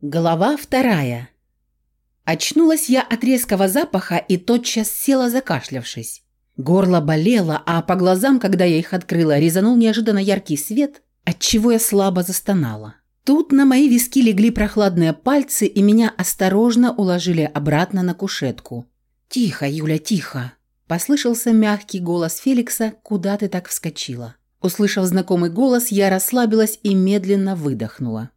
Глава вторая. Очнулась я от резкого запаха и тотчас села, закашлявшись. Горло болело, а по глазам, когда я их открыла, резанул неожиданно яркий свет, отчего я слабо застонала. Тут на мои виски легли прохладные пальцы и меня осторожно уложили обратно на кушетку. «Тихо, Юля, тихо!» Послышался мягкий голос Феликса «Куда ты так вскочила?». Услышав знакомый голос, я расслабилась и медленно выдохнула.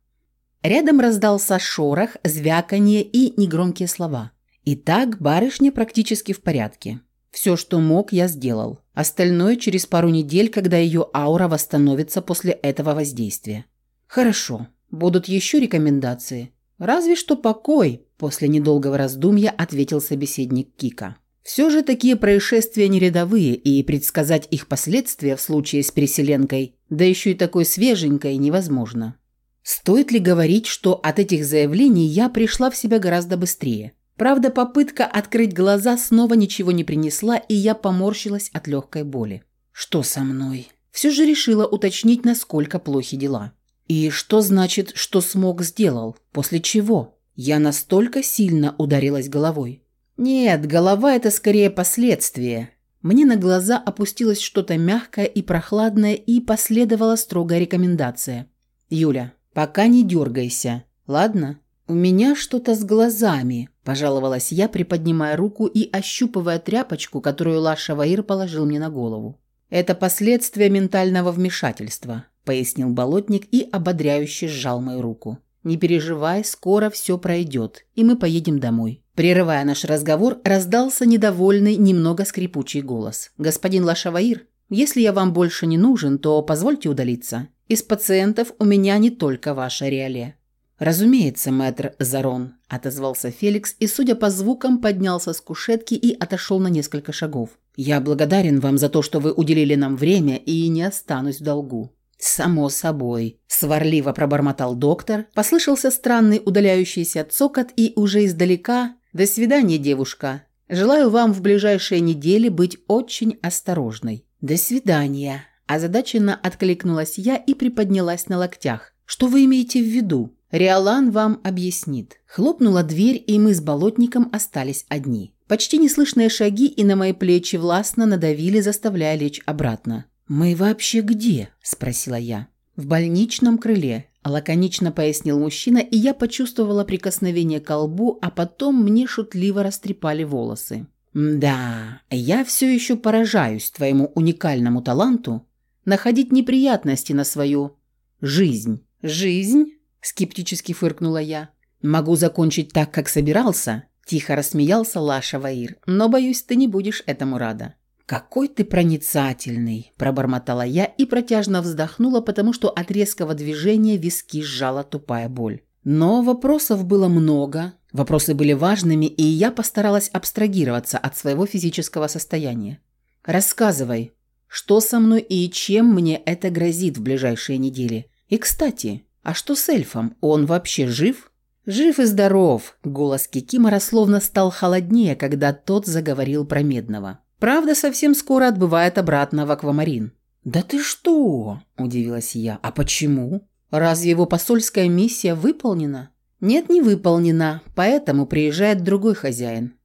Рядом раздался шорох, звяканье и негромкие слова. Итак, барышня практически в порядке. Все, что мог, я сделал. Остальное через пару недель, когда ее аура восстановится после этого воздействия. Хорошо. Будут еще рекомендации? Разве что покой, после недолгого раздумья ответил собеседник Кика. Все же такие происшествия не рядовые, и предсказать их последствия в случае с переселенкой, да еще и такой свеженькой, невозможно. Стоит ли говорить, что от этих заявлений я пришла в себя гораздо быстрее? Правда, попытка открыть глаза снова ничего не принесла, и я поморщилась от легкой боли. Что со мной? Все же решила уточнить, насколько плохи дела. И что значит, что смог сделал? После чего? Я настолько сильно ударилась головой. Нет, голова – это скорее последствие. Мне на глаза опустилось что-то мягкое и прохладное, и последовала строгая рекомендация. «Юля, Пока не дергайся, ладно? У меня что-то с глазами, пожаловалась я, приподнимая руку и ощупывая тряпочку, которую Лаша Ваир положил мне на голову. Это последствия ментального вмешательства, пояснил болотник и ободряюще сжал мою руку. Не переживай, скоро все пройдет, и мы поедем домой. Прерывая наш разговор, раздался недовольный, немного скрипучий голос. «Господин Лашаваир, если я вам больше не нужен, то позвольте удалиться. Из пациентов у меня не только ваша реале». «Разумеется, мэтр Зарон», – отозвался Феликс и, судя по звукам, поднялся с кушетки и отошел на несколько шагов. «Я благодарен вам за то, что вы уделили нам время и не останусь в долгу». «Само собой», – сварливо пробормотал доктор. Послышался странный удаляющийся цокот и уже издалека «До свидания, девушка. Желаю вам в ближайшие недели быть очень осторожной». «До свидания», Озадаченно откликнулась я и приподнялась на локтях. «Что вы имеете в виду?» «Риолан вам объяснит». Хлопнула дверь, и мы с болотником остались одни. Почти неслышные шаги и на мои плечи властно надавили, заставляя лечь обратно. «Мы вообще где?» – спросила я. «В больничном крыле», – лаконично пояснил мужчина, и я почувствовала прикосновение к лбу, а потом мне шутливо растрепали волосы. «Да, я все еще поражаюсь твоему уникальному таланту находить неприятности на свою жизнь. Жизнь? Скептически фыркнула я. Могу закончить так, как собирался. Тихо рассмеялся Лаша Ваир. Но, боюсь, ты не будешь этому рада. «Какой ты проницательный!» – пробормотала я и протяжно вздохнула, потому что от резкого движения виски сжала тупая боль. Но вопросов было много, вопросы были важными, и я постаралась абстрагироваться от своего физического состояния. «Рассказывай», что со мной и чем мне это грозит в ближайшие недели? И, кстати, а что с эльфом? Он вообще жив? Жив и здоров. Голос Кикимора словно стал холоднее, когда тот заговорил про Медного. Правда, совсем скоро отбывает обратно в аквамарин. «Да ты что?» – удивилась я. «А почему? Разве его посольская миссия выполнена?» «Нет, не выполнена, поэтому приезжает другой хозяин.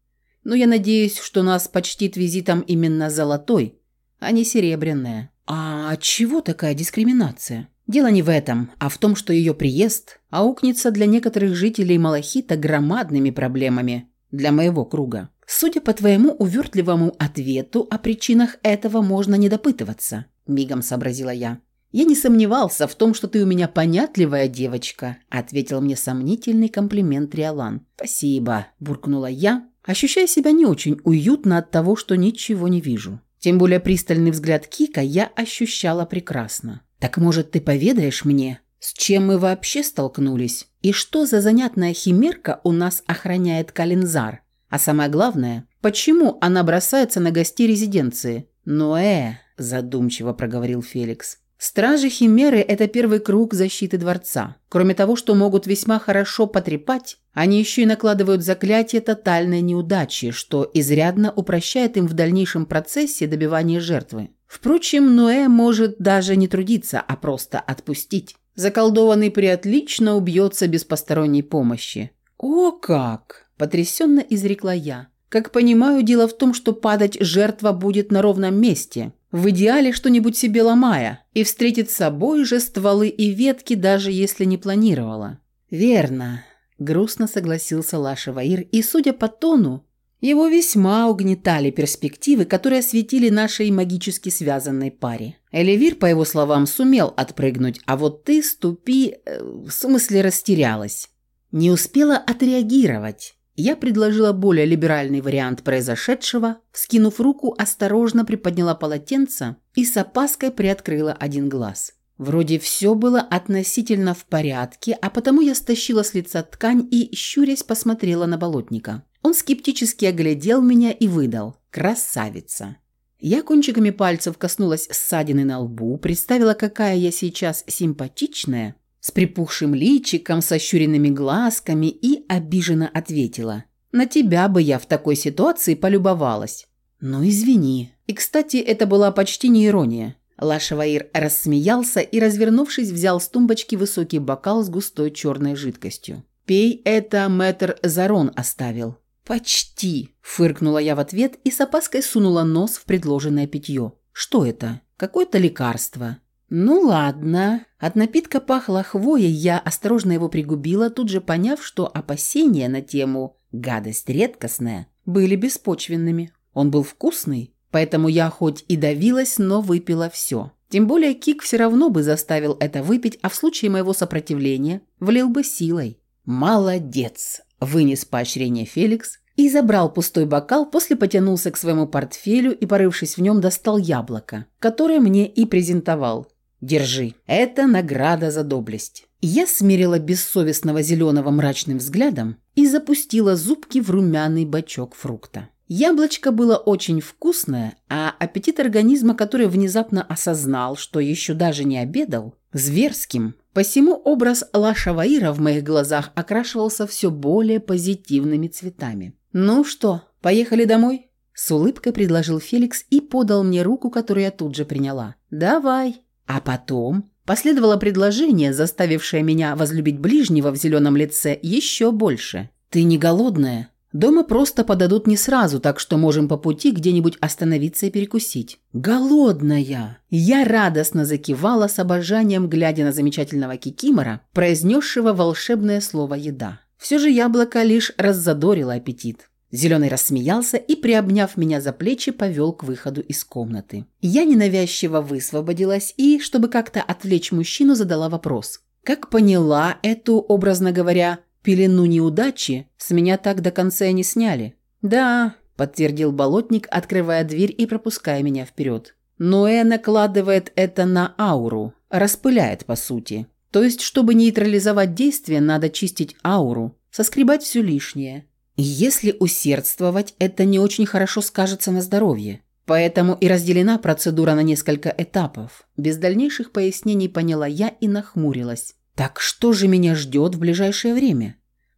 Но я надеюсь, что нас почтит визитом именно Золотой, а не серебряная. А чего такая дискриминация? Дело не в этом, а в том, что ее приезд аукнется для некоторых жителей Малахита громадными проблемами для моего круга. Судя по твоему увертливому ответу, о причинах этого можно не допытываться, мигом сообразила я. Я не сомневался в том, что ты у меня понятливая девочка, ответил мне сомнительный комплимент Риолан. Спасибо, буркнула я, ощущая себя не очень уютно от того, что ничего не вижу. Тем более пристальный взгляд Кика я ощущала прекрасно. «Так, может, ты поведаешь мне, с чем мы вообще столкнулись? И что за занятная химерка у нас охраняет Калинзар? А самое главное, почему она бросается на гостей резиденции?» «Ну э», – задумчиво проговорил Феликс. Стражи Химеры – это первый круг защиты дворца. Кроме того, что могут весьма хорошо потрепать, они еще и накладывают заклятие тотальной неудачи, что изрядно упрощает им в дальнейшем процессе добивания жертвы. Впрочем, Ноэ может даже не трудиться, а просто отпустить. Заколдованный приотлично убьется без посторонней помощи. «О как!» – потрясенно изрекла я. «Как понимаю, дело в том, что падать жертва будет на ровном месте, в идеале что-нибудь себе ломая, и встретит с собой же стволы и ветки, даже если не планировала». «Верно», – грустно согласился Лаша Ваир, и, судя по тону, его весьма угнетали перспективы, которые осветили нашей магически связанной паре. Эливир, по его словам, сумел отпрыгнуть, а вот ты, ступи, э, в смысле растерялась. Не успела отреагировать. Я предложила более либеральный вариант произошедшего, скинув руку, осторожно приподняла полотенце и с опаской приоткрыла один глаз. Вроде все было относительно в порядке, а потому я стащила с лица ткань и, щурясь, посмотрела на болотника. Он скептически оглядел меня и выдал «Красавица». Я кончиками пальцев коснулась ссадины на лбу, представила, какая я сейчас симпатичная, с припухшим личиком, с ощуренными глазками и обиженно ответила «На тебя бы я в такой ситуации полюбовалась». «Ну, извини». И, кстати, это была почти не ирония. Лашаваир рассмеялся и, развернувшись, взял с тумбочки высокий бокал с густой черной жидкостью. «Пей это, мэтр Зарон оставил». «Почти!» – фыркнула я в ответ и с опаской сунула нос в предложенное питье. «Что это? Какое-то лекарство». «Ну ладно». От напитка пахло хвоей, я осторожно его пригубила, тут же поняв, что опасения на тему «гадость редкостная» были беспочвенными. Он был вкусный, поэтому я хоть и давилась, но выпила все. Тем более Кик все равно бы заставил это выпить, а в случае моего сопротивления влил бы силой. «Молодец!» Вынес поощрение Феликс и забрал пустой бокал, после потянулся к своему портфелю и, порывшись в нем, достал яблоко, которое мне и презентовал. «Держи, это награда за доблесть». Я смерила бессовестного зеленого мрачным взглядом и запустила зубки в румяный бачок фрукта. Яблочко было очень вкусное, а аппетит организма, который внезапно осознал, что еще даже не обедал, зверским. Посему образ Лашаваира в моих глазах окрашивался все более позитивными цветами. «Ну что, поехали домой?» С улыбкой предложил Феликс и подал мне руку, которую я тут же приняла. «Давай». А потом последовало предложение, заставившее меня возлюбить ближнего в зеленом лице еще больше. «Ты не голодная?» Дома просто подадут не сразу, так что можем по пути где-нибудь остановиться и перекусить. Голодная! Я радостно закивала с обожанием, глядя на замечательного кикимора, произнесшего волшебное слово «еда». Все же яблоко лишь раззадорило аппетит. Зеленый рассмеялся и, приобняв меня за плечи, повел к выходу из комнаты. Я ненавязчиво высвободилась и, чтобы как-то отвлечь мужчину, задала вопрос. Как поняла эту, образно говоря, Пелену неудачи с меня так до конца и не сняли. Да, подтвердил болотник, открывая дверь и пропуская меня вперед. Ноэ накладывает это на ауру, распыляет по сути. То есть, чтобы нейтрализовать действие, надо чистить ауру, соскребать все лишнее. Если усердствовать, это не очень хорошо скажется на здоровье. Поэтому и разделена процедура на несколько этапов. Без дальнейших пояснений поняла я и нахмурилась. Так что же меня ждет в ближайшее время?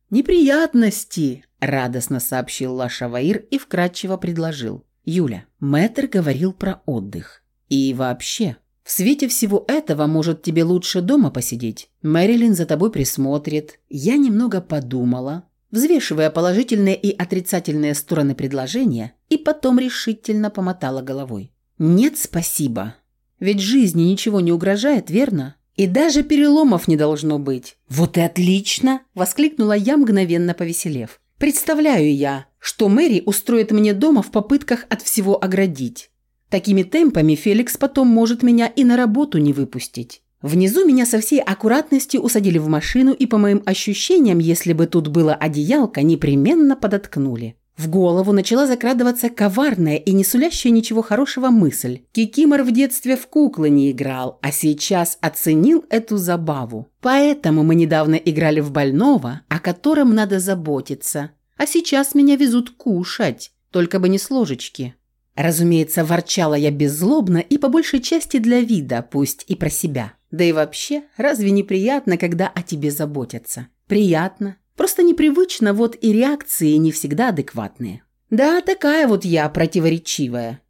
Неприятности, радостно сообщил Лаша Ваир и вкратчиво предложил. Юля, мэтр говорил про отдых. И вообще, в свете всего этого, может, тебе лучше дома посидеть? Мэрилин за тобой присмотрит. Я немного подумала, взвешивая положительные и отрицательные стороны предложения, и потом решительно помотала головой. Нет, спасибо. Ведь жизни ничего не угрожает, верно? И даже переломов не должно быть. Вот и отлично, воскликнула я, мгновенно повеселев. Представляю я, что Мэри устроит мне дома в попытках от всего оградить. Такими темпами Феликс потом может меня и на работу не выпустить. Внизу меня со всей аккуратностью усадили в машину и, по моим ощущениям, если бы тут было одеялко, непременно подоткнули. В голову начала закрадываться коварная и не сулящая ничего хорошего мысль. Кикимор в детстве в куклы не играл, а сейчас оценил эту забаву. Поэтому мы недавно играли в больного, о котором надо заботиться. А сейчас меня везут кушать, только бы не с ложечки. Разумеется, ворчала я беззлобно и по большей части для вида, пусть и про себя. Да и вообще, разве неприятно, когда о тебе заботятся? Приятно. Просто непривычно, вот и реакции не всегда адекватные. Да, такая вот я противоречивая.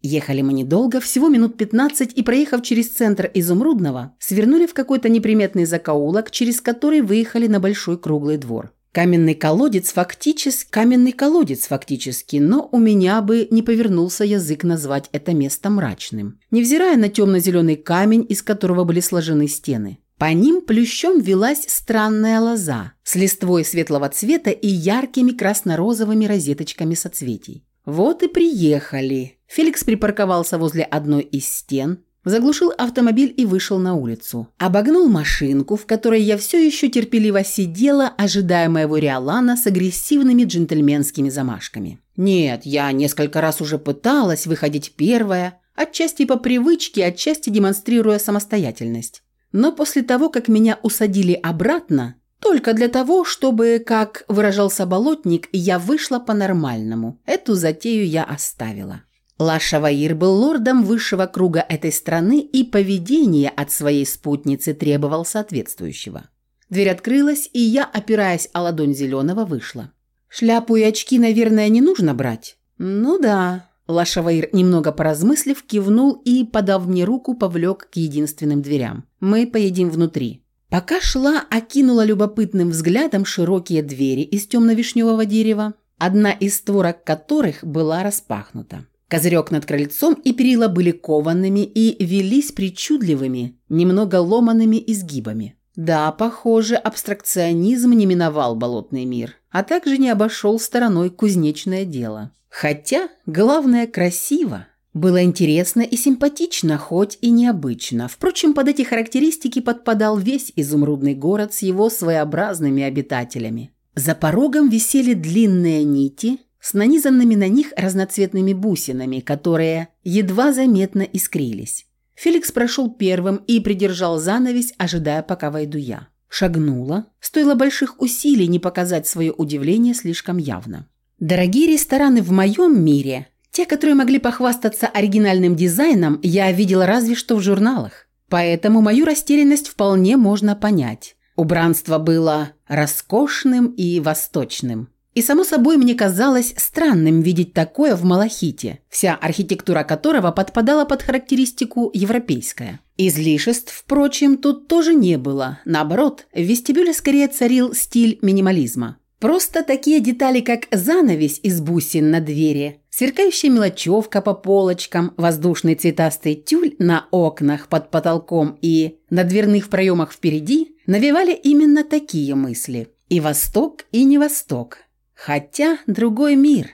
Ехали мы недолго, всего минут 15, и, проехав через центр Изумрудного, свернули в какой-то неприметный закоулок, через который выехали на большой круглый двор. Каменный колодец фактически, каменный колодец фактически, но у меня бы не повернулся язык назвать это место мрачным, невзирая на темно-зеленый камень, из которого были сложены стены. По ним плющом велась странная лоза с листвой светлого цвета и яркими красно-розовыми розеточками соцветий. Вот и приехали. Феликс припарковался возле одной из стен, заглушил автомобиль и вышел на улицу. Обогнул машинку, в которой я все еще терпеливо сидела, ожидая моего Риолана с агрессивными джентльменскими замашками. Нет, я несколько раз уже пыталась выходить первая, отчасти по привычке, отчасти демонстрируя самостоятельность. Но после того, как меня усадили обратно, только для того, чтобы, как выражался болотник, я вышла по-нормальному. Эту затею я оставила. Лашаваир был лордом высшего круга этой страны, и поведение от своей спутницы требовал соответствующего. Дверь открылась, и я, опираясь о ладонь зеленого, вышла. «Шляпу и очки, наверное, не нужно брать?» «Ну да». Лашаваир, немного поразмыслив, кивнул и, подав мне руку, повлек к единственным дверям. «Мы поедим внутри». Пока шла, окинула любопытным взглядом широкие двери из темно-вишневого дерева, одна из створок которых была распахнута. Козырек над крыльцом и перила были коваными и велись причудливыми, немного ломанными изгибами. Да, похоже, абстракционизм не миновал болотный мир, а также не обошел стороной кузнечное дело. Хотя, главное, красиво. Было интересно и симпатично, хоть и необычно. Впрочем, под эти характеристики подпадал весь изумрудный город с его своеобразными обитателями. За порогом висели длинные нити с нанизанными на них разноцветными бусинами, которые едва заметно искрились. Феликс прошел первым и придержал занавесь, ожидая, пока войду я. Шагнула. Стоило больших усилий не показать свое удивление слишком явно. Дорогие рестораны в моем мире те, которые могли похвастаться оригинальным дизайном, я видела разве что в журналах. Поэтому мою растерянность вполне можно понять. Убранство было роскошным и восточным. И, само собой, мне казалось странным видеть такое в Малахите, вся архитектура которого подпадала под характеристику европейская. Излишеств, впрочем, тут тоже не было. Наоборот, в вестибюле скорее царил стиль минимализма. Просто такие детали, как занавесь из бусин на двери, сверкающая мелочевка по полочкам, воздушный цветастый тюль на окнах под потолком и на дверных проемах впереди, навевали именно такие мысли. И восток, и не восток. Хотя другой мир.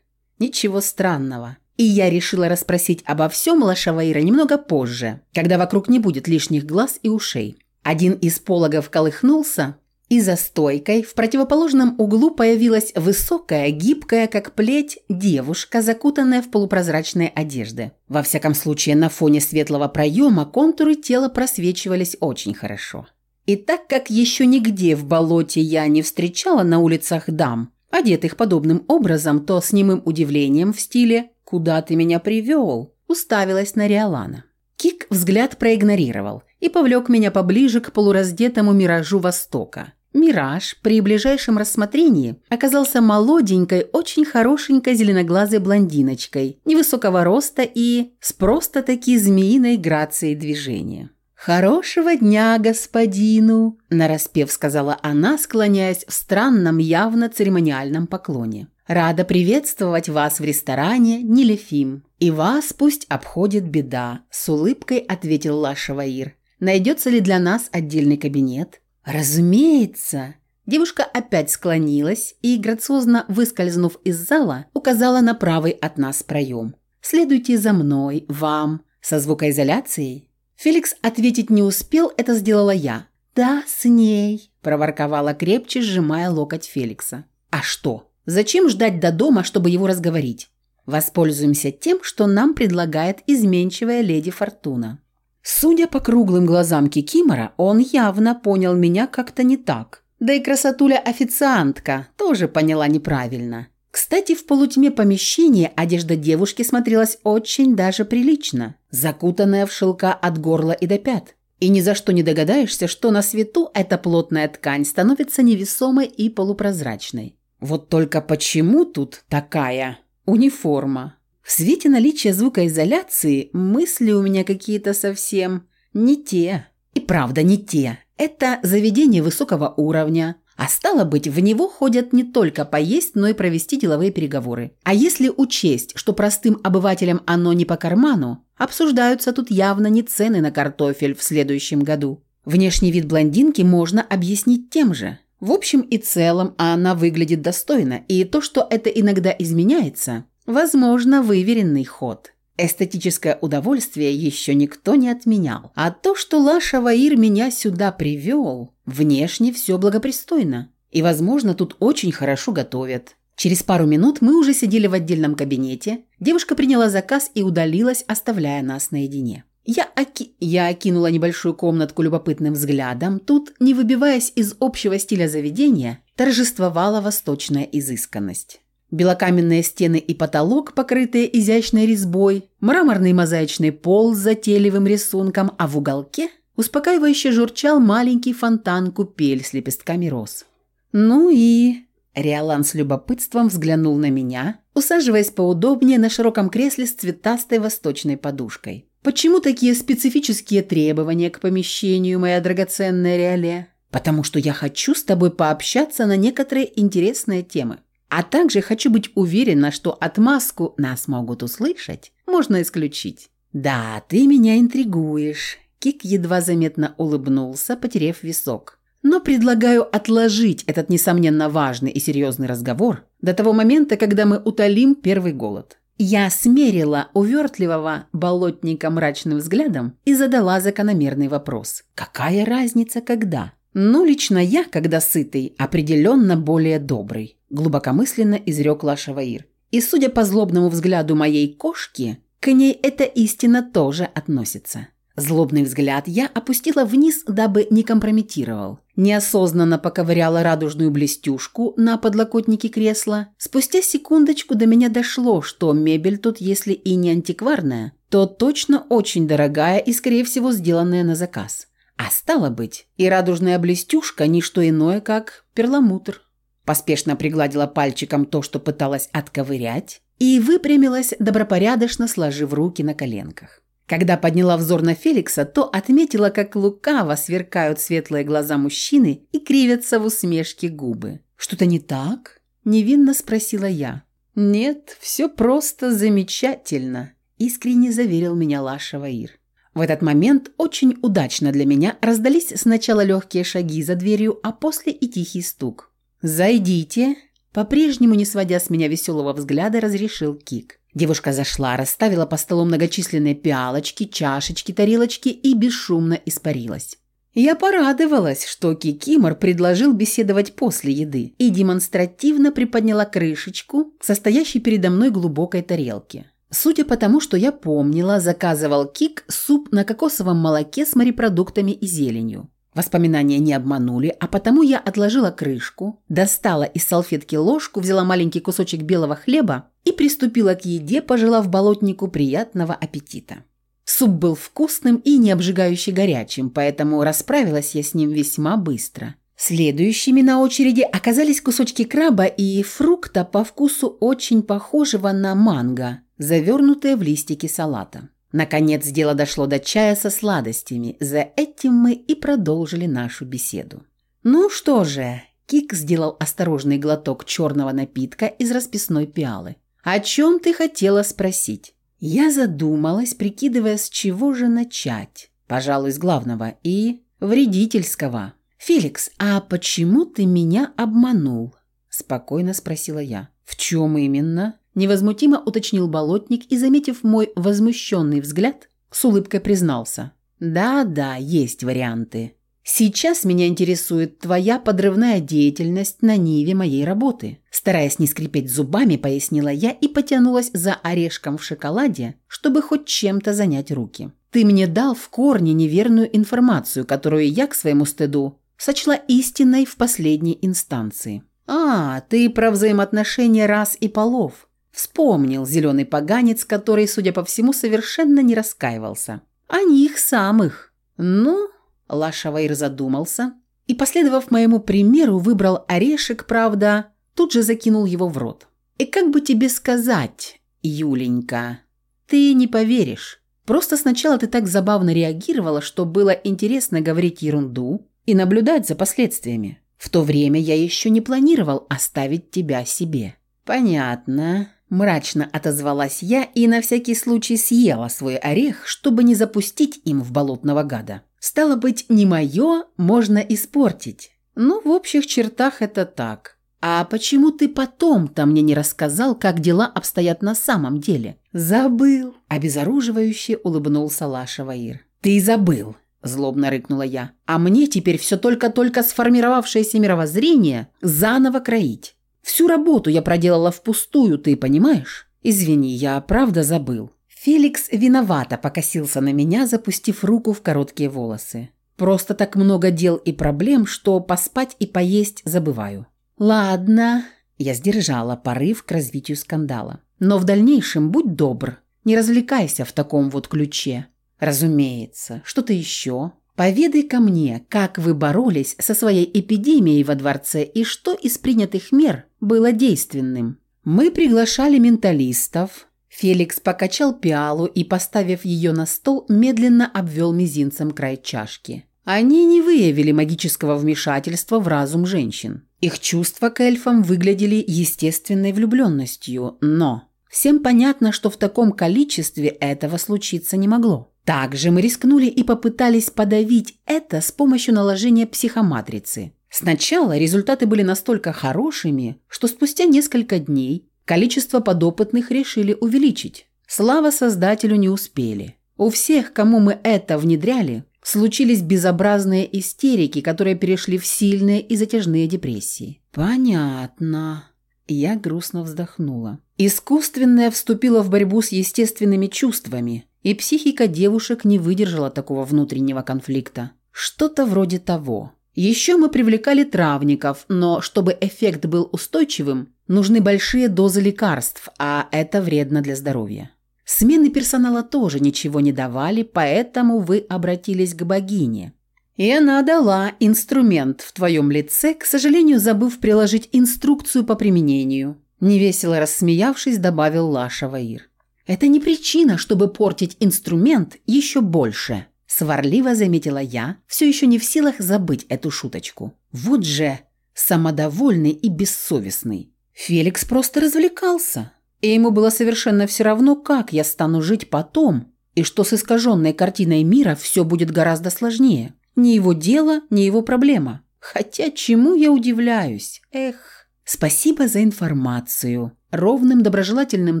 Ничего странного. И я решила расспросить обо всем Лашаваира немного позже, когда вокруг не будет лишних глаз и ушей. Один из пологов колыхнулся, и за стойкой в противоположном углу появилась высокая, гибкая, как плеть, девушка, закутанная в полупрозрачные одежды. Во всяком случае, на фоне светлого проема контуры тела просвечивались очень хорошо. И так как еще нигде в болоте я не встречала на улицах дам, одетых подобным образом, то с немым удивлением в стиле «Куда ты меня привел?» уставилась на Риолана. Кик взгляд проигнорировал и повлек меня поближе к полураздетому миражу Востока. Мираж при ближайшем рассмотрении оказался молоденькой, очень хорошенькой зеленоглазой блондиночкой, невысокого роста и с просто-таки змеиной грацией движения. «Хорошего дня, господину!» – нараспев сказала она, склоняясь в странном, явно церемониальном поклоне. «Рада приветствовать вас в ресторане Нилефим. И вас пусть обходит беда», – с улыбкой ответил Лашаваир. «Найдется ли для нас отдельный кабинет?» «Разумеется!» Девушка опять склонилась и, грациозно выскользнув из зала, указала на правый от нас проем. «Следуйте за мной, вам, со звукоизоляцией». Феликс ответить не успел, это сделала я. «Да, с ней», – проворковала крепче, сжимая локоть Феликса. «А что? Зачем ждать до дома, чтобы его разговорить? Воспользуемся тем, что нам предлагает изменчивая леди Фортуна». Судя по круглым глазам Кикимора, он явно понял меня как-то не так. Да и красотуля-официантка тоже поняла неправильно. Кстати, в полутьме помещения одежда девушки смотрелась очень даже прилично, закутанная в шелка от горла и до пят. И ни за что не догадаешься, что на свету эта плотная ткань становится невесомой и полупрозрачной. Вот только почему тут такая униформа? В свете наличия звукоизоляции мысли у меня какие-то совсем не те. И правда не те. Это заведение высокого уровня, а стало быть, в него ходят не только поесть, но и провести деловые переговоры. А если учесть, что простым обывателям оно не по карману, обсуждаются тут явно не цены на картофель в следующем году. Внешний вид блондинки можно объяснить тем же. В общем и целом она выглядит достойно, и то, что это иногда изменяется, возможно, выверенный ход. Эстетическое удовольствие еще никто не отменял. А то, что Лаша Ваир меня сюда привел, внешне все благопристойно. И, возможно, тут очень хорошо готовят. Через пару минут мы уже сидели в отдельном кабинете. Девушка приняла заказ и удалилась, оставляя нас наедине. Я, оки... я окинула небольшую комнатку любопытным взглядом. Тут, не выбиваясь из общего стиля заведения, торжествовала восточная изысканность. Белокаменные стены и потолок, покрытые изящной резьбой, мраморный мозаичный пол с затейливым рисунком, а в уголке успокаивающе журчал маленький фонтан-купель с лепестками роз. «Ну и...» Риолан с любопытством взглянул на меня, усаживаясь поудобнее на широком кресле с цветастой восточной подушкой. «Почему такие специфические требования к помещению, моя драгоценная Риоле?» «Потому что я хочу с тобой пообщаться на некоторые интересные темы». А также хочу быть уверена, что отмазку «нас могут услышать» можно исключить. «Да, ты меня интригуешь», – Кик едва заметно улыбнулся, потеряв висок. «Но предлагаю отложить этот, несомненно, важный и серьезный разговор до того момента, когда мы утолим первый голод». Я смерила увертливого болотника мрачным взглядом и задала закономерный вопрос. «Какая разница, когда?» «Ну, лично я, когда сытый, определенно более добрый», – глубокомысленно изрек Лашаваир. «И судя по злобному взгляду моей кошки, к ней эта истина тоже относится». Злобный взгляд я опустила вниз, дабы не компрометировал. Неосознанно поковыряла радужную блестюшку на подлокотнике кресла. Спустя секундочку до меня дошло, что мебель тут, если и не антикварная, то точно очень дорогая и, скорее всего, сделанная на заказ. А стало быть, и радужная блестюшка – не что иное, как перламутр. Поспешно пригладила пальчиком то, что пыталась отковырять, и выпрямилась, добропорядочно сложив руки на коленках. Когда подняла взор на Феликса, то отметила, как лукаво сверкают светлые глаза мужчины и кривятся в усмешке губы. «Что-то не так?» – невинно спросила я. «Нет, все просто замечательно», – искренне заверил меня Лаша Ваир. В этот момент очень удачно для меня раздались сначала легкие шаги за дверью, а после и тихий стук. «Зайдите», – по-прежнему не сводя с меня веселого взгляда, разрешил Кик. Девушка зашла, расставила по столу многочисленные пиалочки, чашечки, тарелочки и бесшумно испарилась. Я порадовалась, что Кикимор предложил беседовать после еды и демонстративно приподняла крышечку состоящей передо мной глубокой тарелки. Судя по тому, что я помнила, заказывал Кик суп на кокосовом молоке с морепродуктами и зеленью. Воспоминания не обманули, а потому я отложила крышку, достала из салфетки ложку, взяла маленький кусочек белого хлеба и приступила к еде, пожелав болотнику приятного аппетита. Суп был вкусным и не обжигающе горячим, поэтому расправилась я с ним весьма быстро. Следующими на очереди оказались кусочки краба и фрукта по вкусу очень похожего на манго – завернутые в листики салата. Наконец дело дошло до чая со сладостями. За этим мы и продолжили нашу беседу. «Ну что же?» Кик сделал осторожный глоток черного напитка из расписной пиалы. «О чем ты хотела спросить?» Я задумалась, прикидывая, с чего же начать. Пожалуй, с главного и вредительского. «Феликс, а почему ты меня обманул?» Спокойно спросила я. «В чем именно?» Невозмутимо уточнил болотник и, заметив мой возмущенный взгляд, с улыбкой признался. «Да-да, есть варианты. Сейчас меня интересует твоя подрывная деятельность на ниве моей работы». Стараясь не скрипеть зубами, пояснила я и потянулась за орешком в шоколаде, чтобы хоть чем-то занять руки. «Ты мне дал в корне неверную информацию, которую я, к своему стыду, сочла истинной в последней инстанции». «А, ты про взаимоотношения рас и полов», Вспомнил зеленый поганец, который, судя по всему, совершенно не раскаивался. О них самых. Ну, Лашавайр задумался и, последовав моему примеру, выбрал орешек, правда, тут же закинул его в рот. И как бы тебе сказать, Юленька, ты не поверишь. Просто сначала ты так забавно реагировала, что было интересно говорить ерунду и наблюдать за последствиями. В то время я еще не планировал оставить тебя себе». «Понятно», – мрачно отозвалась я и на всякий случай съела свой орех, чтобы не запустить им в болотного гада. «Стало быть, не мое можно испортить». «Ну, в общих чертах это так. А почему ты потом-то мне не рассказал, как дела обстоят на самом деле?» «Забыл», – обезоруживающе улыбнулся Лаша Ваир. «Ты забыл», – злобно рыкнула я. «А мне теперь все только-только сформировавшееся мировоззрение заново кроить. Всю работу я проделала впустую, ты понимаешь? Извини, я правда забыл». Феликс виновато покосился на меня, запустив руку в короткие волосы. «Просто так много дел и проблем, что поспать и поесть забываю». «Ладно», – я сдержала порыв к развитию скандала. «Но в дальнейшем будь добр, не развлекайся в таком вот ключе». «Разумеется. Что-то еще?» Поведай ко мне, как вы боролись со своей эпидемией во дворце и что из принятых мер было действенным. Мы приглашали менталистов. Феликс покачал пиалу и, поставив ее на стол, медленно обвел мизинцем край чашки. Они не выявили магического вмешательства в разум женщин. Их чувства к эльфам выглядели естественной влюбленностью, но всем понятно, что в таком количестве этого случиться не могло. Также мы рискнули и попытались подавить это с помощью наложения психоматрицы. Сначала результаты были настолько хорошими, что спустя несколько дней количество подопытных решили увеличить. Слава создателю не успели. У всех, кому мы это внедряли, случились безобразные истерики, которые перешли в сильные и затяжные депрессии. «Понятно». Я грустно вздохнула. Искусственное вступило в борьбу с естественными чувствами – и психика девушек не выдержала такого внутреннего конфликта. Что-то вроде того. Еще мы привлекали травников, но чтобы эффект был устойчивым, нужны большие дозы лекарств, а это вредно для здоровья. Смены персонала тоже ничего не давали, поэтому вы обратились к богине. И она дала инструмент в твоем лице, к сожалению, забыв приложить инструкцию по применению. Невесело рассмеявшись, добавил Лаша Ваир. Это не причина, чтобы портить инструмент еще больше. Сварливо заметила я, все еще не в силах забыть эту шуточку. Вот же самодовольный и бессовестный. Феликс просто развлекался. И ему было совершенно все равно, как я стану жить потом, и что с искаженной картиной мира все будет гораздо сложнее. Ни его дело, ни его проблема. Хотя чему я удивляюсь? Эх, спасибо за информацию. Ровным доброжелательным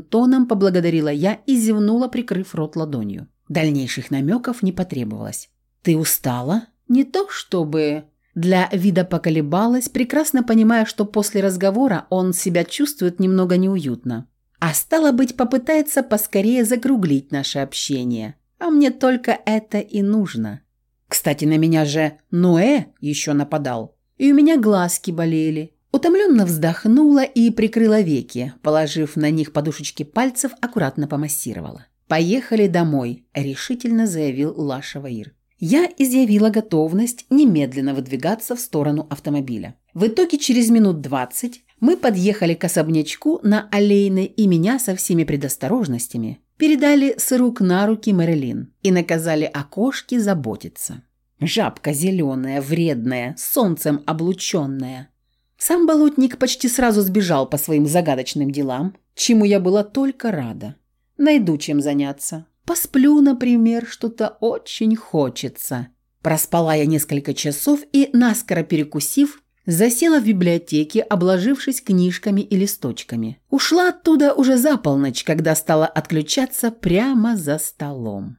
тоном поблагодарила я и зевнула, прикрыв рот ладонью. Дальнейших намеков не потребовалось. «Ты устала?» «Не то чтобы...» Для вида поколебалась, прекрасно понимая, что после разговора он себя чувствует немного неуютно. А стало быть, попытается поскорее закруглить наше общение. А мне только это и нужно. Кстати, на меня же Ноэ еще нападал. И у меня глазки болели. Утомленно вздохнула и прикрыла веки, положив на них подушечки пальцев, аккуратно помассировала. «Поехали домой», – решительно заявил Лаша Ваир. Я изъявила готовность немедленно выдвигаться в сторону автомобиля. В итоге через минут двадцать мы подъехали к особнячку на Аллейной и меня со всеми предосторожностями передали с рук на руки Мэрилин и наказали окошки заботиться. Жабка зеленая, вредная, солнцем облученная – сам болотник почти сразу сбежал по своим загадочным делам, чему я была только рада. Найду чем заняться. Посплю, например, что-то очень хочется. Проспала я несколько часов и, наскоро перекусив, засела в библиотеке, обложившись книжками и листочками. Ушла оттуда уже за полночь, когда стала отключаться прямо за столом.